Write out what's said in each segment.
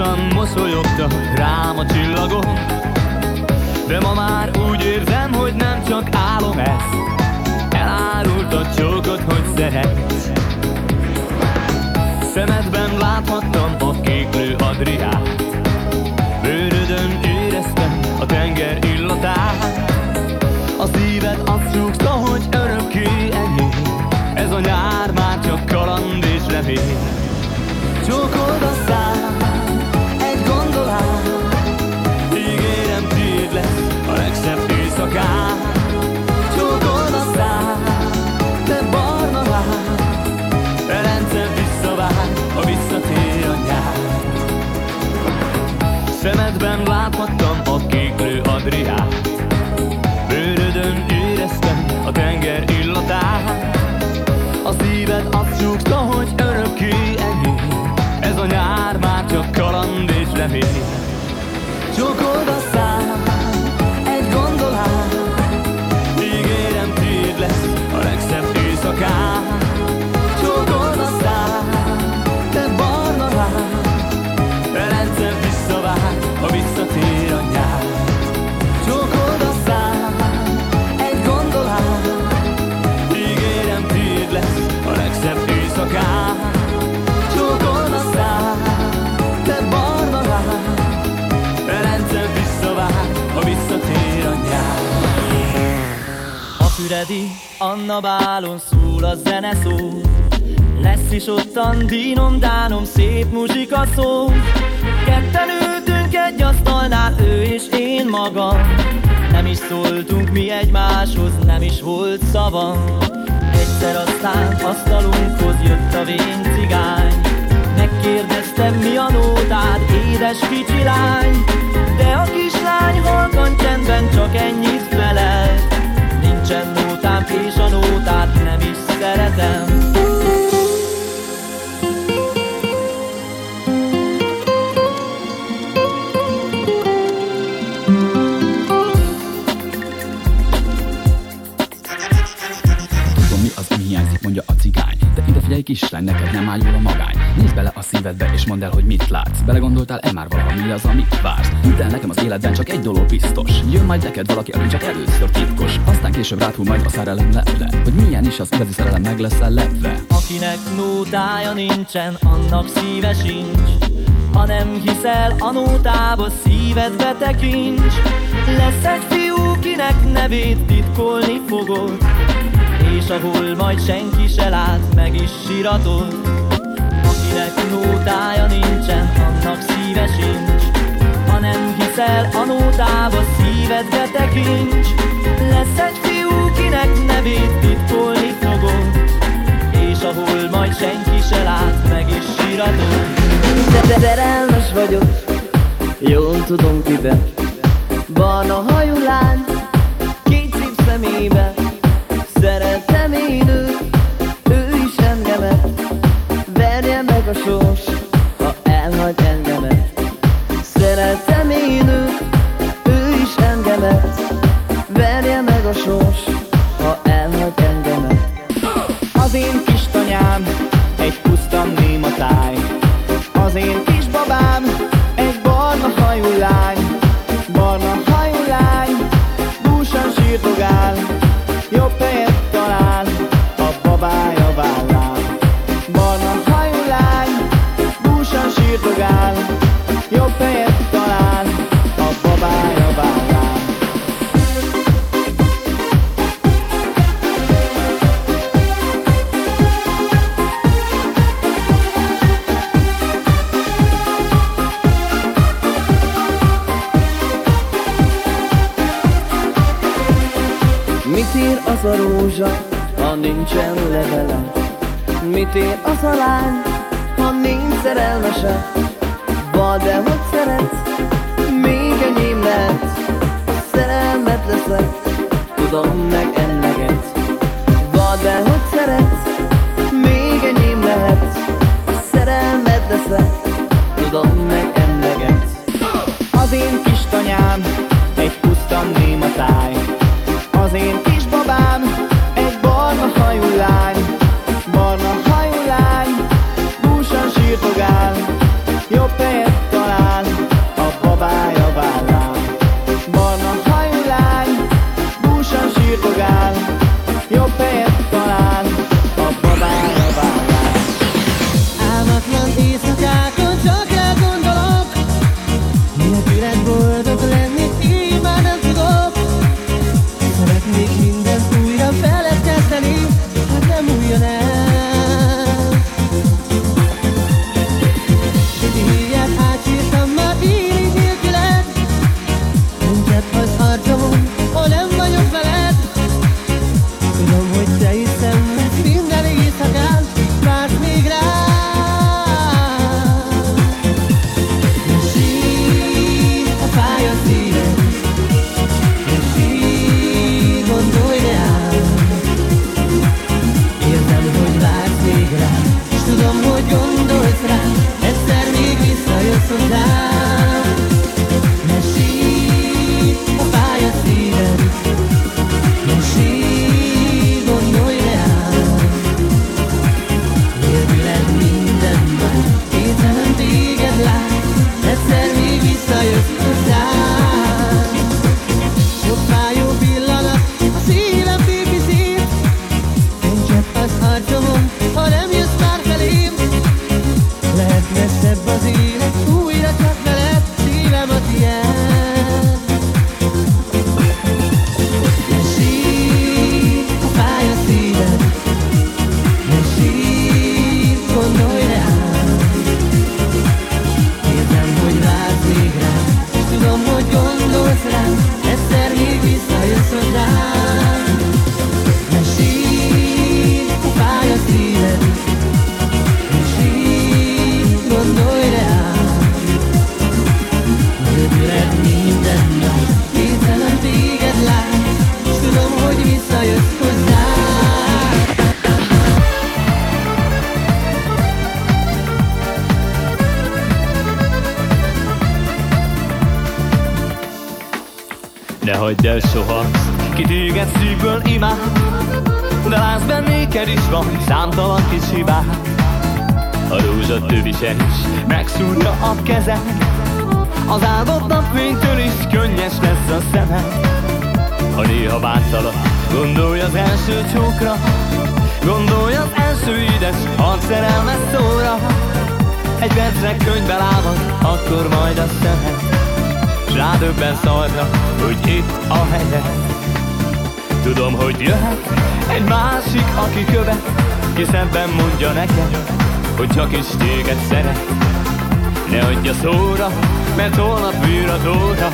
Cinkosan mosolyogtak rám a csillagok De ma már úgy érzem, hogy nem csak álom ez Elárult a csókot, hogy szeretsz Szemedben láthattam a kéklő Adriát Bőrödön éreztem a tenger illatát. A szíved azt rúgta, hogy örökké enyém. Ez a nyár már csak kaland és remény. Csókold Szemedben láthattam a kéklő Adriát Bőrödön éreztem a tenger illatát. A szíved azt rúgta, hogy örökké enyém. Ez a nyár már csak kaland és remény. Csókold Anna bálon szól a zene szó. Lesz is ottan dínom, dánom, szép muzsika szó. Ketten ültünk egy asztalnál, ő és én magam. Nem is szóltunk mi egymáshoz, nem is volt szavam Egyszer aztán asztalunkhoz jött a vén cigány. Megkérdeztem mi a nótád, édes kicsi lány. De a kislány halkan csendben csak ennyit felelt. Nincsen nótám és a nótát nem is szeretem figyelj kislány, neked nem áll jól a magány. Nézd bele a szívedbe és mondd el, hogy mit látsz. Belegondoltál-e már valaha az, amit vársz? Hidd el nekem az életben csak egy dolog biztos. Jön majd neked valaki, aki csak először titkos. Aztán később ráthull majd a szerelem leple Hogy milyen is az igazi szerelem meg leszel lepve. Akinek nótája nincsen, annak szíve sincs. Ha nem hiszel a nótába, szívedbe tekints. Lesz egy fiú, kinek nevét titkolni fogod És ahol majd senki se lát, meg is siratod Akinek nótája nincsen, annak szíve sincs. Ha nem hiszel a nótába, szívedbe tekints Lesz egy fiú, kinek nevét titkolni fogod és ahol majd senki se lát, meg is síratom De szerelmes vagyok, jól tudom kibe Barna hajú lány, két szív szemébe Szeretem én Mit ír az a rózsa, ha nincsen levele? Mit ér az a lány, ha nincs szerelmese? Vagy de hogy szeretsz, még enyém lehetsz Szerelmet leszek, tudom meg emlegetsz Vagy de hogy szeretsz, még enyém lehetsz Szerelmet leszek, tudom meg emlegetsz Az én kis tanyám, egy puszta néma táj Az én kis egy barna hajú lány soldado. A kezed Az áldott napfénytől is könnyes lesz a szemed Ha néha bántalak, gondolj az első csókra. Gondolj az első édes, hat szerelmes szóra. Egy percre könyvbe lábad, akkor majd a szemed. S rádöbben szarra, hogy itt a helye. Tudom, hogy jöhet egy másik, aki követ Ki szebben mondja nekem, hogy csak is téged szeret Ne adja szóra, mert holnap bűr a tóra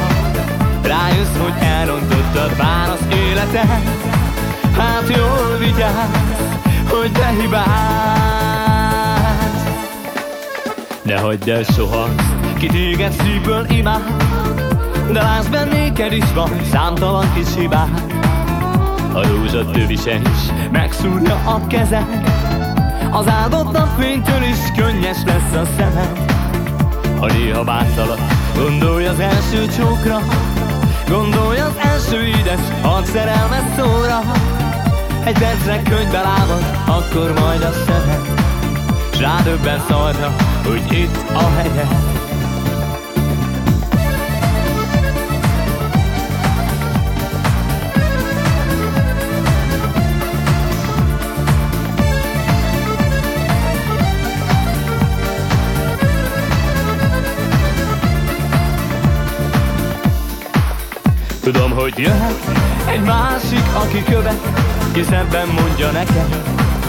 Rájössz, hogy elrontottad már az életet Hát jól vigyázz, hogy te hibázz. Ne hagyd el soha ki téged szívből imád De látsz bennéked is van számtalan kis hibád A rózsa tövise is megszúrja a kezed. Az áldott napfénytől is könnyes lesz a szemed Ha néha bántalak, gondolj az első csókra Gondolj az első édes, hat szerelmes szóra. Egy percre könyvbe lábad, akkor majd a szemed S rádöbben szarra, hogy itt a helye Tudom, hogy jöhet egy másik, aki követ Ki szebben mondja nekem,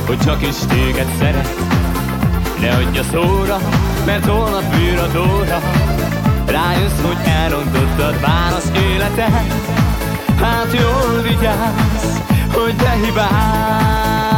hogy csak is téged szeret. Ne adja szóra, mert holnap bűr a tóra Rájössz, hogy elrontottad már az életet Hát jól vigyázz, hogy te hibázz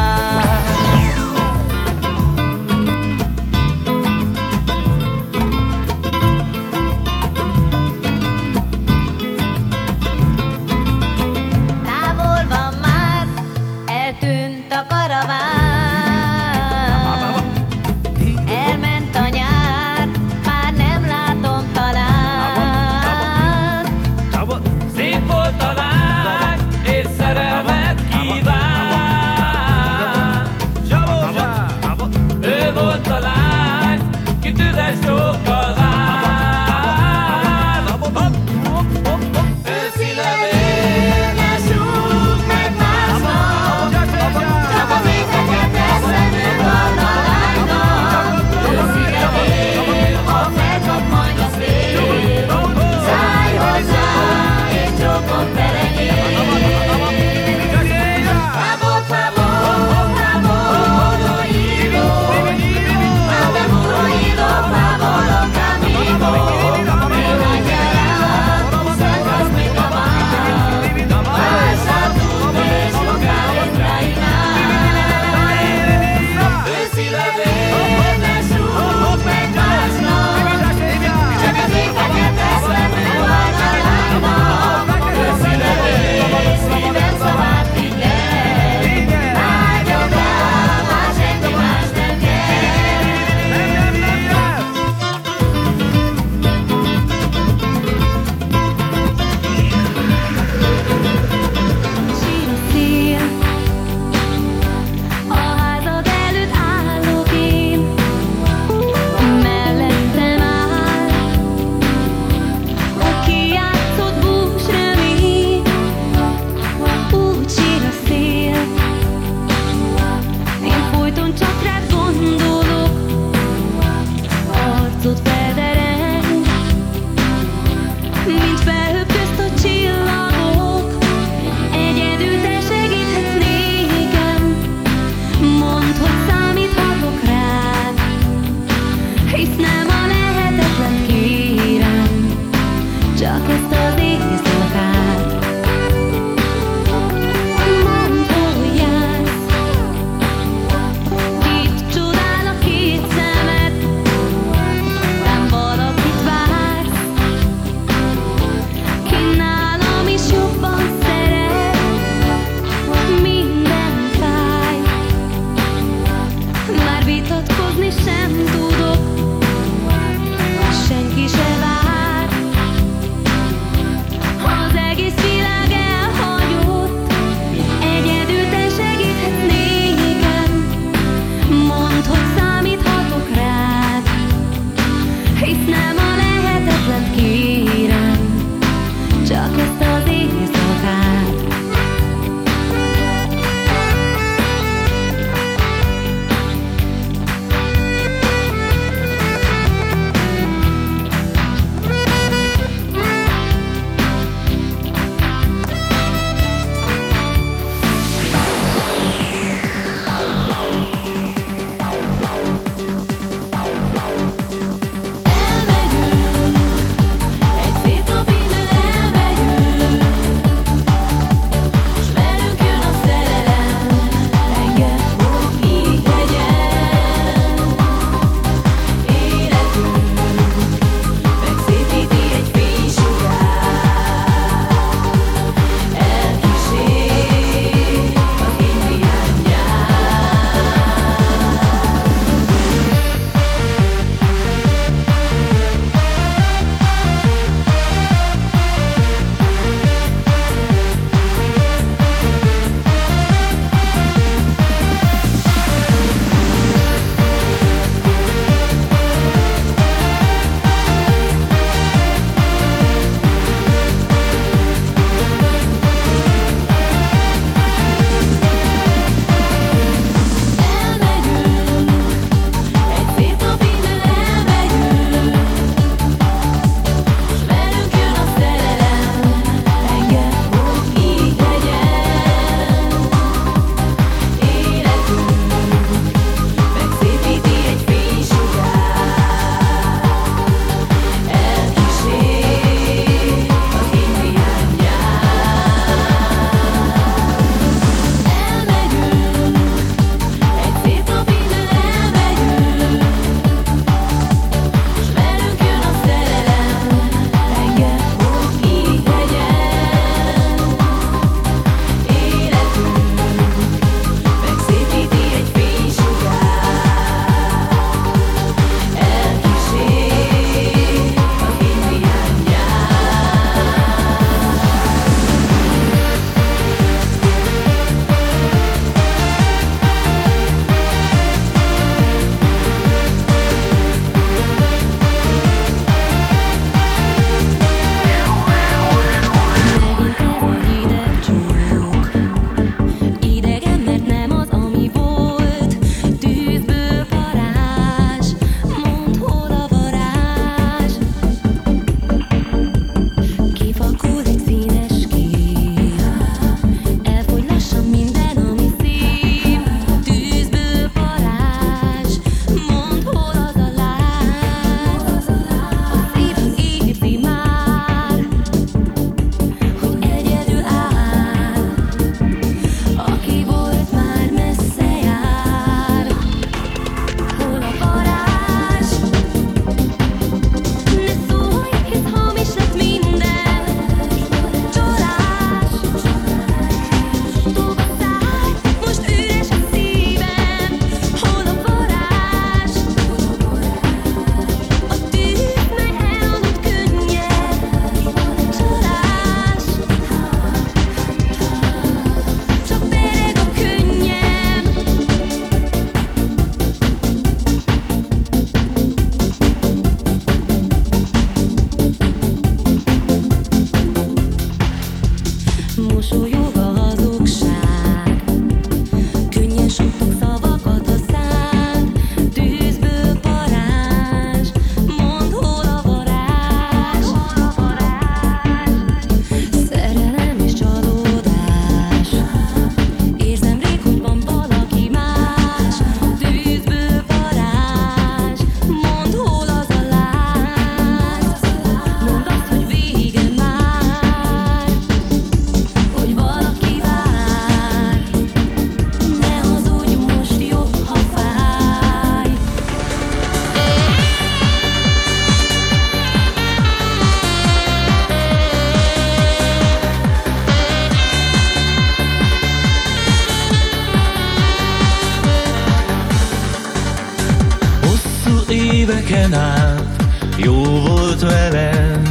éveken át. Jó volt velem,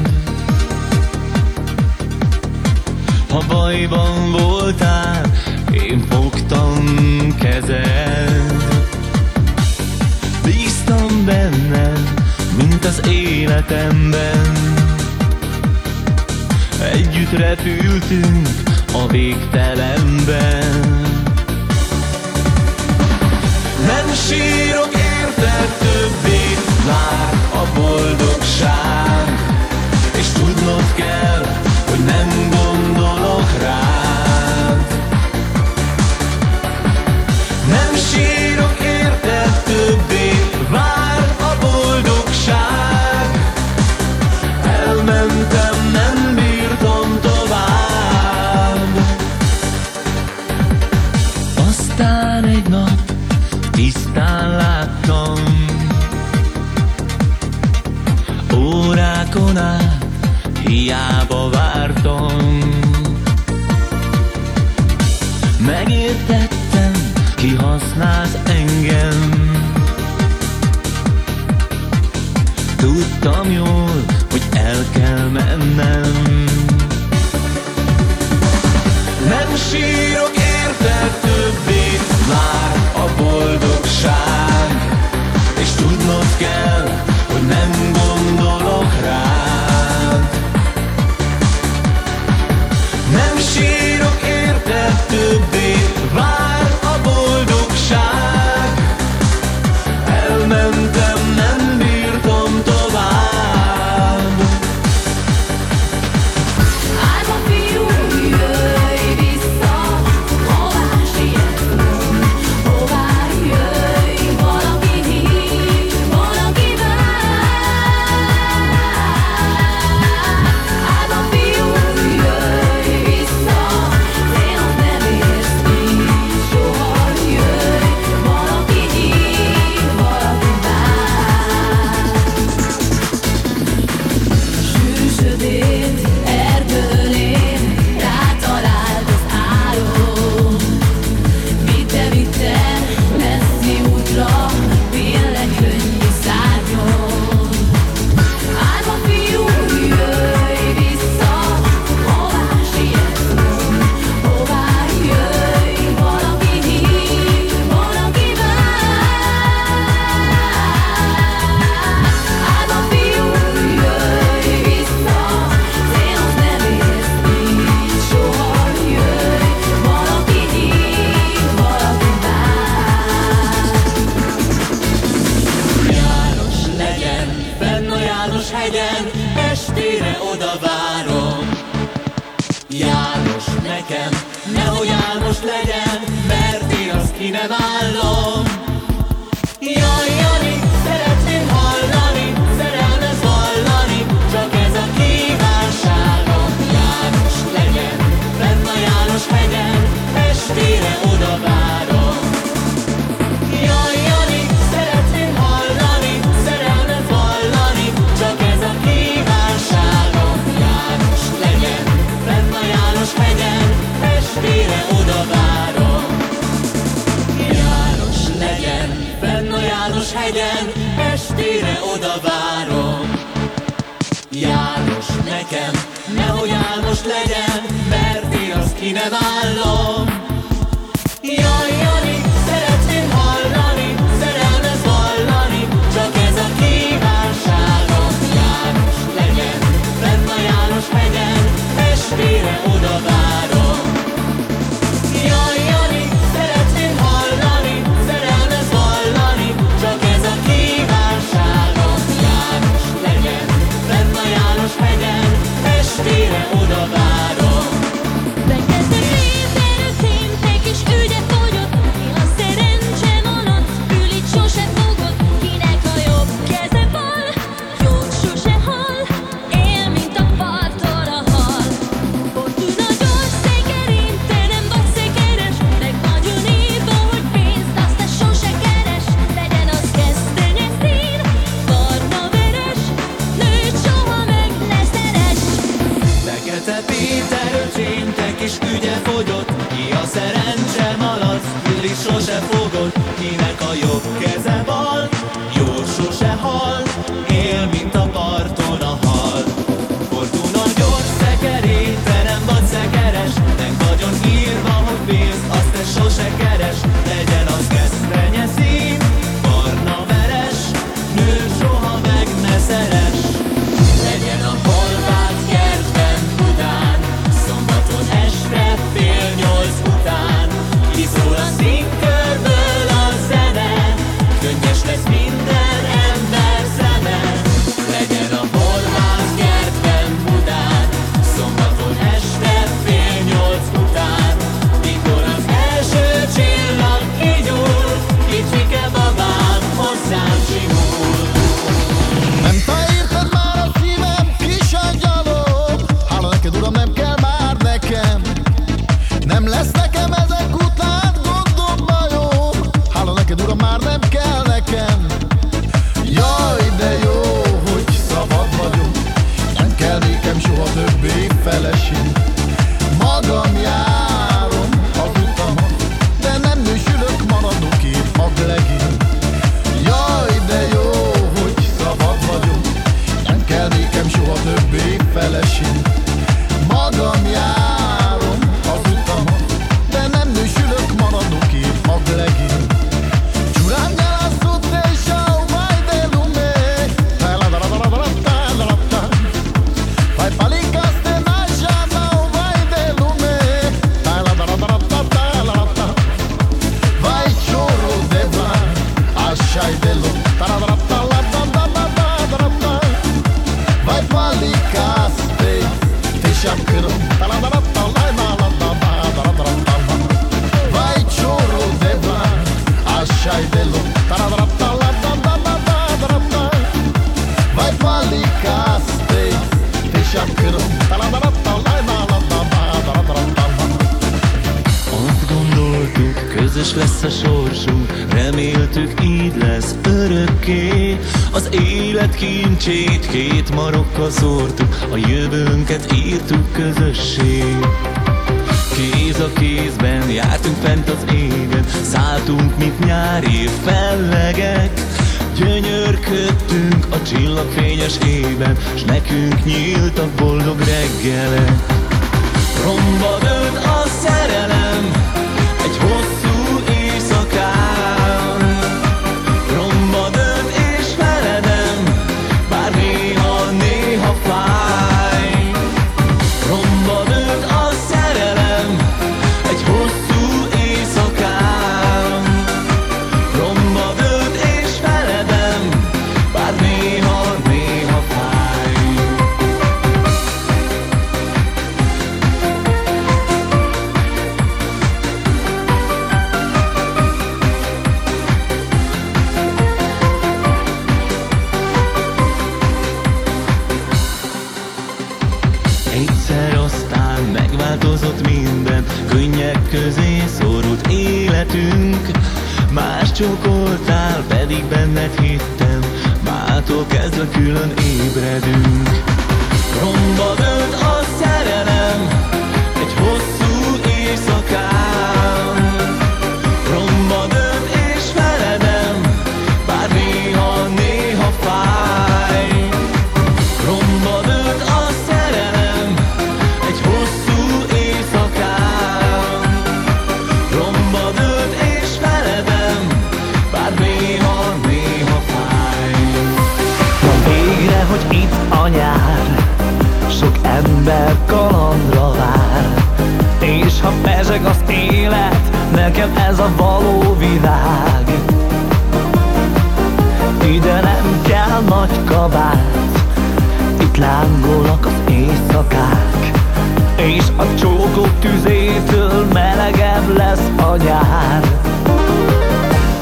Ha bajban voltál, én fogtam kezed. Bíztam benned, mint az életemben. Együtt repültünk a végtelenben. Nem sírok érted többé vár a boldogság. És tudnod kell, hogy nem gondolok rád. Nem sírok érted többé tudtam jól, hogy el kell mennem. Nem sírok érte, többé, már a boldog mire oda várom. János nekem, nehogy álmos legyen.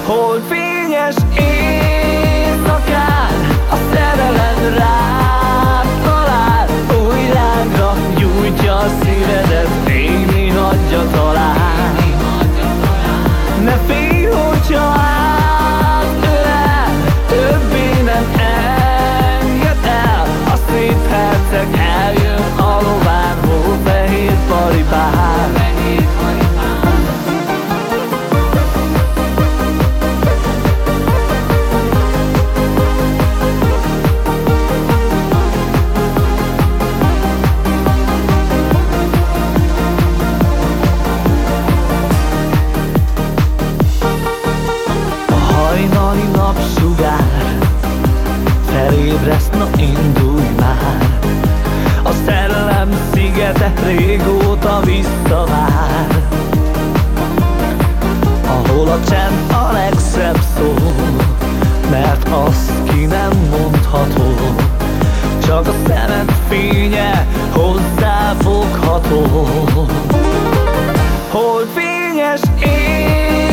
Hold me just is.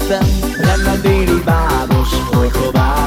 eszem Lenne a déli bábos, hogy tovább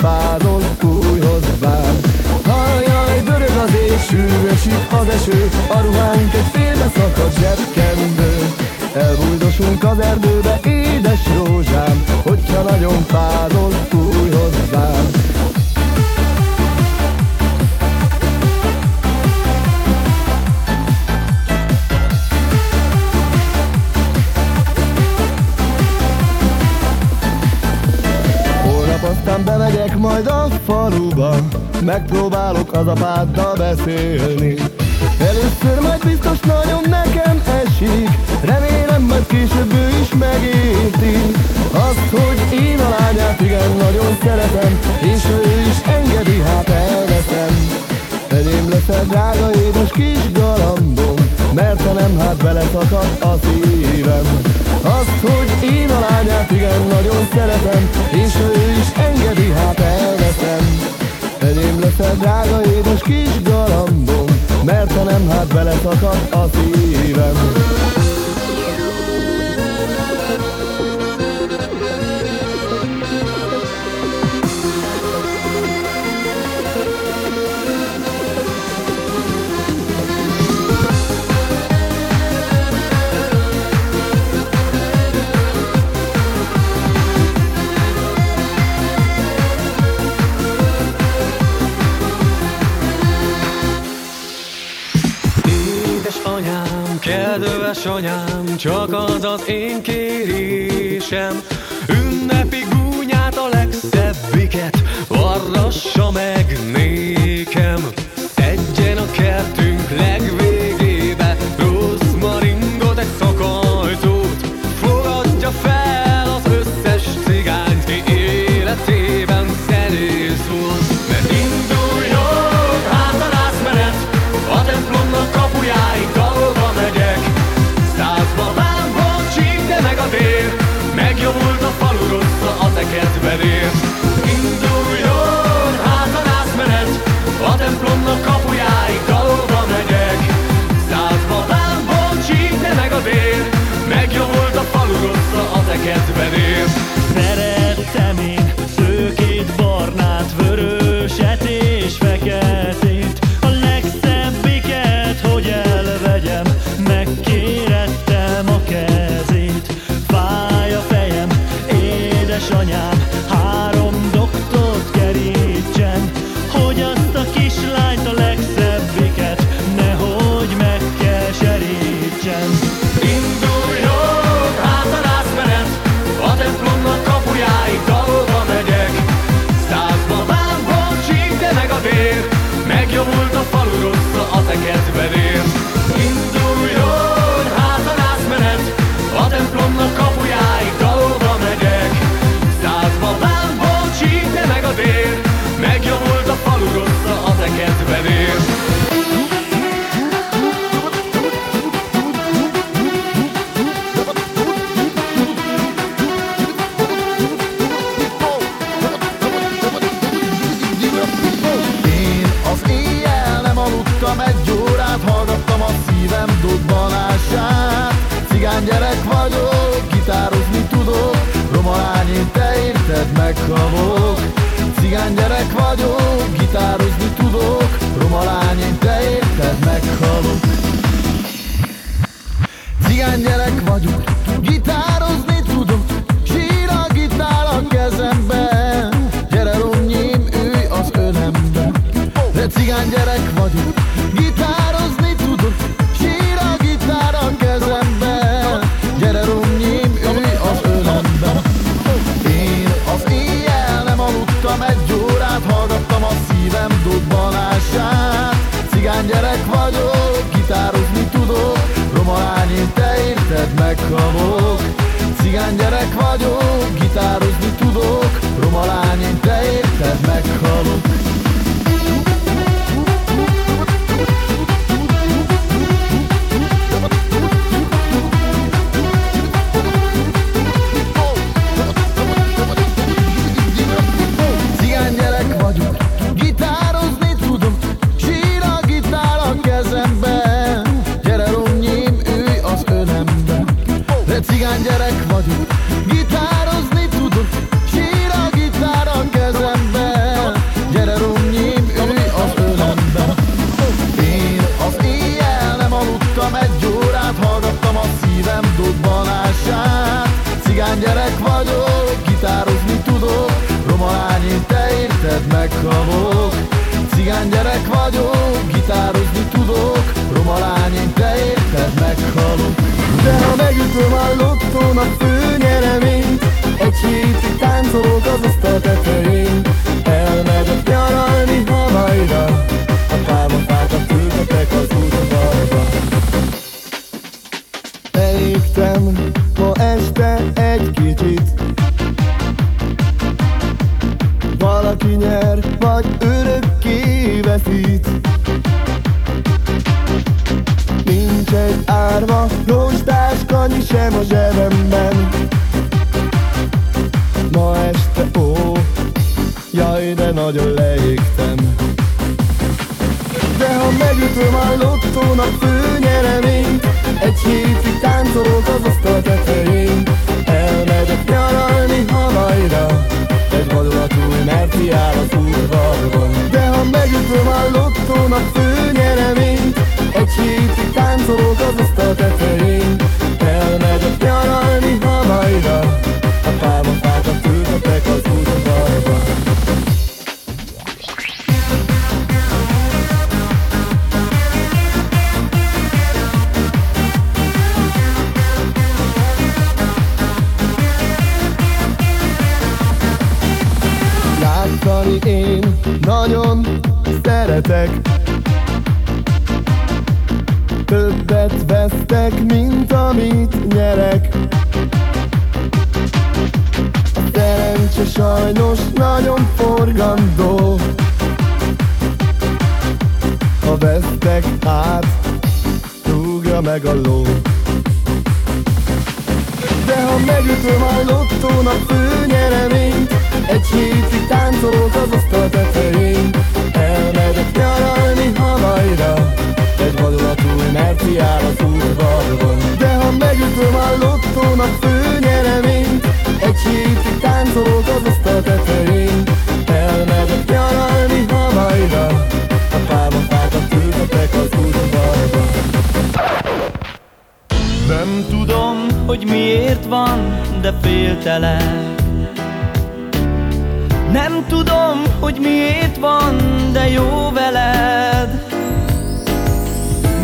fázol, fújhoz vár. Hajjaj, dörög az ésű, esik az eső A ruhánk egy félbe szakad zsebkendő. Elbújdosunk az erdőbe, édes rózsám Hogyha nagyon fázol, fújhoz Megpróbálok az apáddal beszélni. Először majd biztos nagyon nekem esik. Remélem majd később ő is megérti Azt, hogy én a lányát igen nagyon szeretem És ő is engedi, hát elveszem. Enyém leszel drága édes kis galambom Mert ha nem, hát beleszakad a szívem. Azt, hogy én a lányát igen nagyon szeretem És ő is engedi, hát elveszem. Enyém leszel, drága édes kis galambom Mert ha nem, hát beleszakad a szívem. Kedves anyám, csak az az én kérésem. Ünnepi gúnyát a legszebbiket Varrassa meg That is. Cigány gyerek vagyok, gitározni tudok Roma lány, én te érted, meghalok Cigány gyerek vagyok, gitározni tudok Roma lány, én te érted, meghalok Cigány gyerek gyerek megütöm a lottónak főnyereményt. Egy hétig táncolok az asztal tetején zsebemben. Ma este, ó, jaj, de nagyon leégtem. De ha megütöm a lottónak főnyereményt Egy hétig táncolok az asztal tetején. Elmegyek nyaralni Havajra Egy vadonatúj merci áll az udvarban. De ha megütöm a lottónak főnyereményt Egy hétig táncolok az asztal tetején Havajra A pálmafákat ültetek az udvarban Játszani én nagyon szeretek. Többet vesztek, mint amit nyerek sajnos nagyon forgandó. Ha vesztek át, rúgja meg a ló de ha megütöm a lottónak főnyereményt Egy hétig táncolok az asztal tetején. Elmegyek nyaralni Havajra Egy vadonatúj merci áll az udvarban De ha megütöm a lottónak főnyereményt Egy hétig táncolok az asztal tetején Elmegyek nyaralni Havajra A pálmafákat ültetek az udvarban Nem tudom, hogy miért van, de féltelek. Nem tudom, hogy miért van, de jó veled.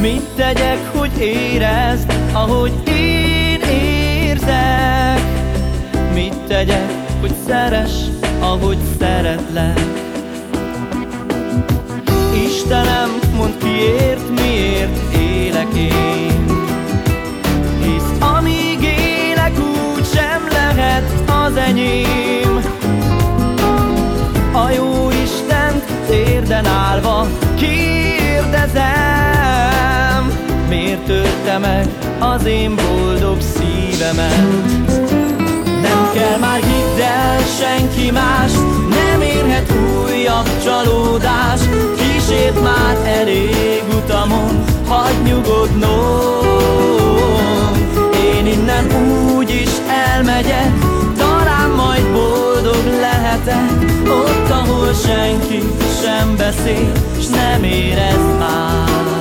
Mit tegyek, hogy érezd, ahogy én érzek Mit tegyek, hogy szeres, ahogy szeretlek. Istenem, mondd kiért, miért élek én? Hisz amíg élek úgy sem lehet az enyém. A jó Istent térden állva kérdezem Miért törte meg az én boldog szívemet már hidd el senki más Nem érhet újabb csalódás. Kísért már elég utamon Hagy nyugodnom. Én Aztán úgy is elmegyek Talán majd boldog lehetek. Ott, ahol senki sem beszél S nem érez már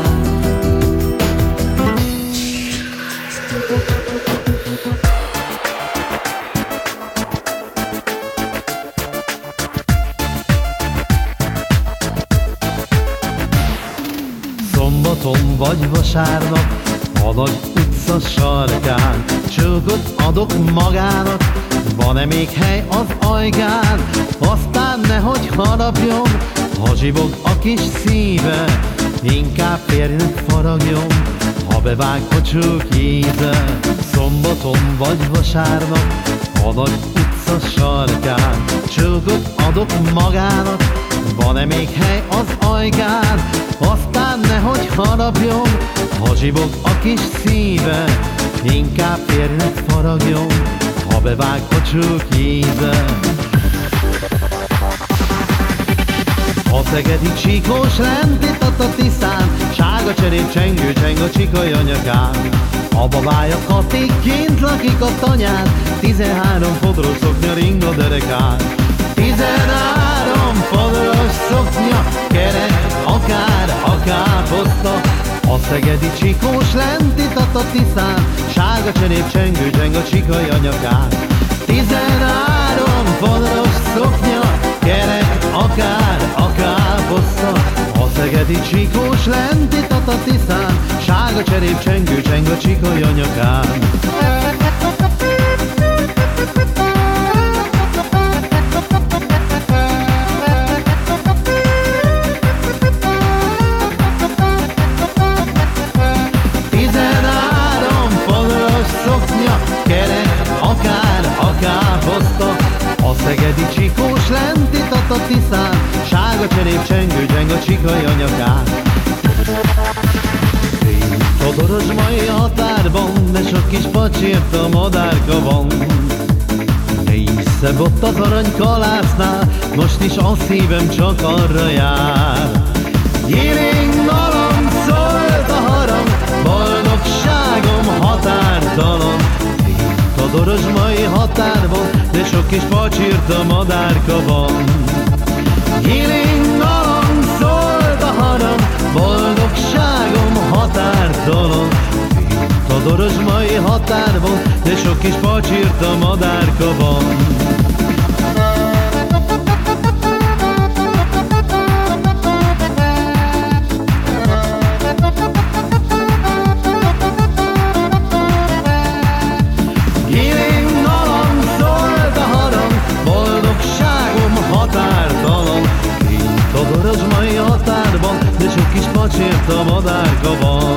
vasárnap A nagy utca sarkán Csőgöt adok magának. Van-e még hely az ajgán Aztán nehogy harapjon. Ha zsibog a kis szíve Inkább férjnek faragjon. Ha bevág a csők íze Szombaton vagy vasárnap A nagy utca sarkán Csőgöt adok magának. Van-e még hely az ajgán? Aztán nehogy harapjon, ha zsibog a kis szíve, inkább férnek faragjon, ha bevág a csők íze. A szegedi csíkos lentított a tisztán, Sága cserép csengő cseng a csikai anyakán. A babája Kati kint lakik a tanyán, Tizenhárom fodros szoknya ring a derekán. Tizenhárom szoknya, kerek, akár, akár poszta, a szegedi csikós lentított a tisztán, Sága cserép csengő cseng a csikai anyakán. Tizenhárom fodros szoknya, kerek, akár, akár poszta, a szegedi csikós lentított a tisztán, Sága cserép csengő cseng a csikai anyakán. Szegedi csikós lentított a tiszán, Sága cserép csengő cseng a csikai anyakán. Todoros mai határban, de sok kis pacsért a madárka van. Észebb ott az arany kalásznál, most is a szívem csak arra jár. Jérénk dalom szólt a harang, boldogságom határtalan. Itt a dorozsmai határban, de sok kis pacsírt a madárka van. Jérénk dalom szólt a harang, boldogságom határtalan. A dorozsmai határban, de sok kis pacsírt a madárka van. A madárka van.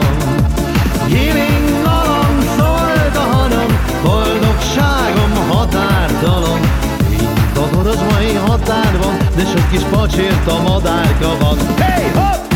Hírén dalom szólt a harang, boldogságom határtalan. Kint a dorozsmai határban, de sok kis pacsért a madárka van. Hey, hopp!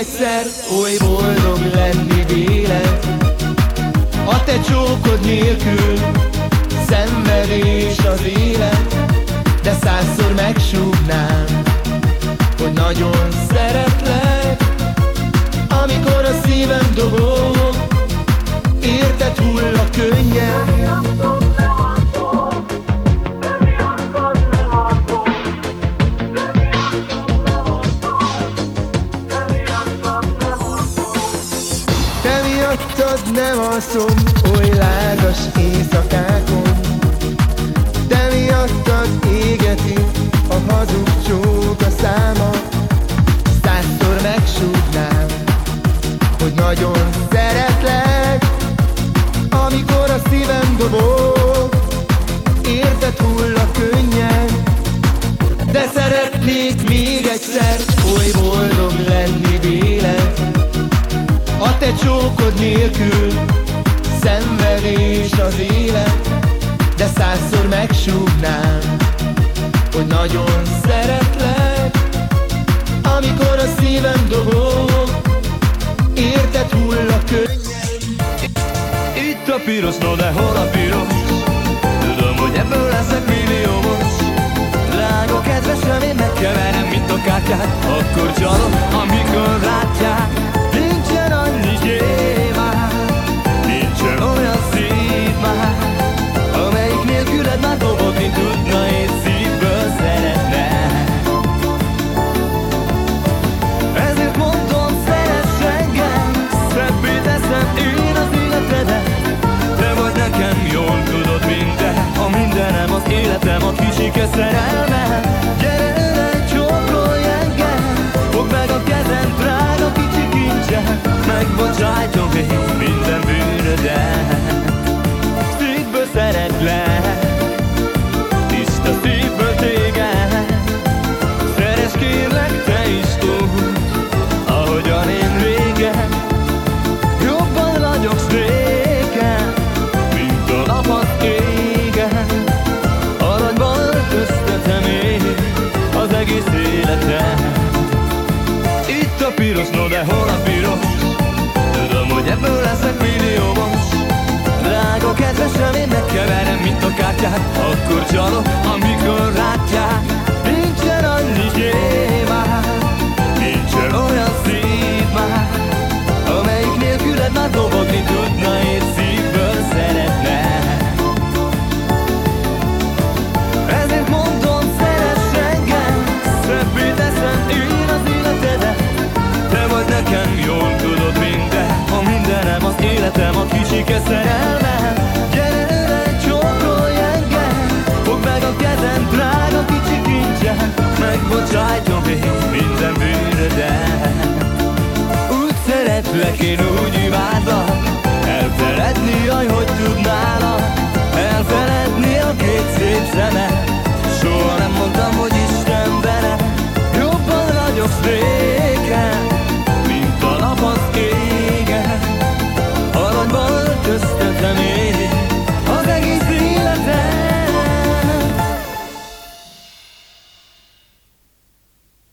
Egyszer oly Miattad nem alszom oly lázas éjszakákon. Te miattad égeti a hazug csók a száma. Százszor megsúgnám, hogy nagyon szeretlek. Amikor a szívem dobog, érted hull a könnyed De szeretnék még egyszer oly boldog lenni vélet a te csókod nélkül Szenvedés az élet De százszor megsúgnám Hogy nagyon szeretlek. Amikor a szívem dobog Érted hull a könnyed. Itt a piros, no de hol a piros? Tudom, hogy ebből leszek milliómos. Drága kedvesem, én megkeverem, mint a kártyát. Akkor csalok, amikor látják Nincsen olyan szív már Amelyik nélküled már dobogni tudna És szívből szeretne. Ezért mondom, szeress engem teszem én az életedet. Te vagy nekem, jól tudod minden A mindenem, az életem, a kisike szerelmem kincsem Megbocsájtom én minden bűnödet. Szívből szeretlek Tiszta szívből téged. Szeres kérlek te is úgy Ahogyan én régen Jobban ragyogsz régen Mint a nap az égen Aranyban öltöztetem én Az egész életem Itt a piros, no de hol a piros megkeverem, mint a kártyát. Akkor csalok, amikor látják Nincsen annyi gyémán Nincsen olyan szív már Amelyik nélküled már dobogni tudna És szívből szeretne. Ezért mondom, szeress engem Szebbé teszem én az életedet. Te vagy nekem, jól tudod minden minden bűnöden Úgy szeretlek, én úgy imádlak. Elfeledni, aj, hogy tudnálak. Elfeledni a két szép szemet. Soha nem mondtam, hogy Isten vele. Jobban ragyogsz nékem